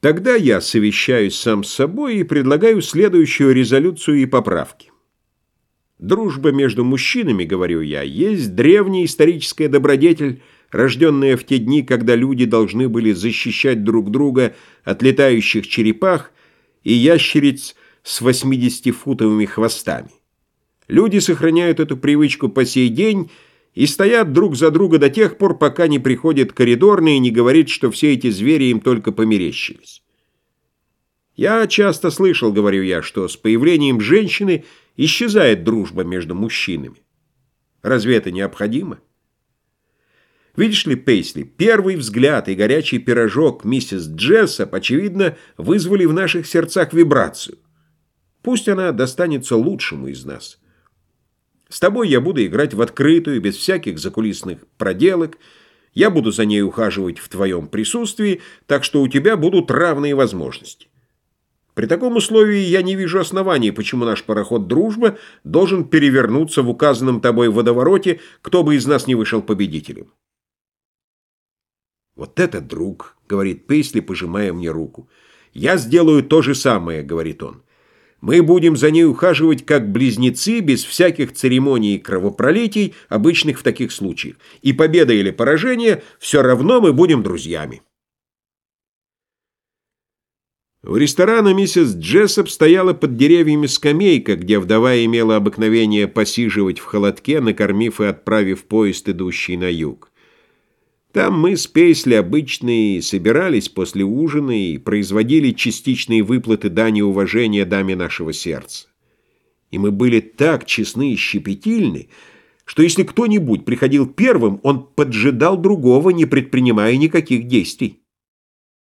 Тогда я совещаюсь сам с собой и предлагаю следующую резолюцию и поправки. Дружба между мужчинами, говорю я, есть древняя историческая добродетель, рожденная в те дни, когда люди должны были защищать друг друга от летающих черепах и ящериц с 80-футовыми хвостами. Люди сохраняют эту привычку по сей день и стоят друг за друга до тех пор, пока не приходит коридорный и не говорит, что все эти звери им только померещились. Я часто слышал, говорю я, что с появлением женщины исчезает дружба между мужчинами. Разве это необходимо? Видишь ли, Пейсли, первый взгляд и горячий пирожок миссис Джессоп, очевидно, вызвали в наших сердцах вибрацию. Пусть она достанется лучшему из нас. С тобой я буду играть в открытую, без всяких закулисных проделок. Я буду за ней ухаживать в твоем присутствии, так что у тебя будут равные возможности. При таком условии я не вижу оснований, почему наш пароход «Дружба» должен перевернуться в указанном тобой водовороте, кто бы из нас не вышел победителем. «Вот это друг», — говорит Пейсли, пожимая мне руку. «Я сделаю то же самое», — говорит он. Мы будем за ней ухаживать как близнецы, без всяких церемоний и кровопролитий, обычных в таких случаях. И победа или поражение, все равно мы будем друзьями. У ресторана миссис Джессоп стояла под деревьями скамейка, где вдова имела обыкновение посиживать в холодке, накормив и отправив поезд, идущий на юг. Там мы с Пейсли обычные собирались после ужина и производили частичные выплаты дани уважения даме нашего сердца. И мы были так честны и щепетильны, что если кто-нибудь приходил первым, он поджидал другого, не предпринимая никаких действий.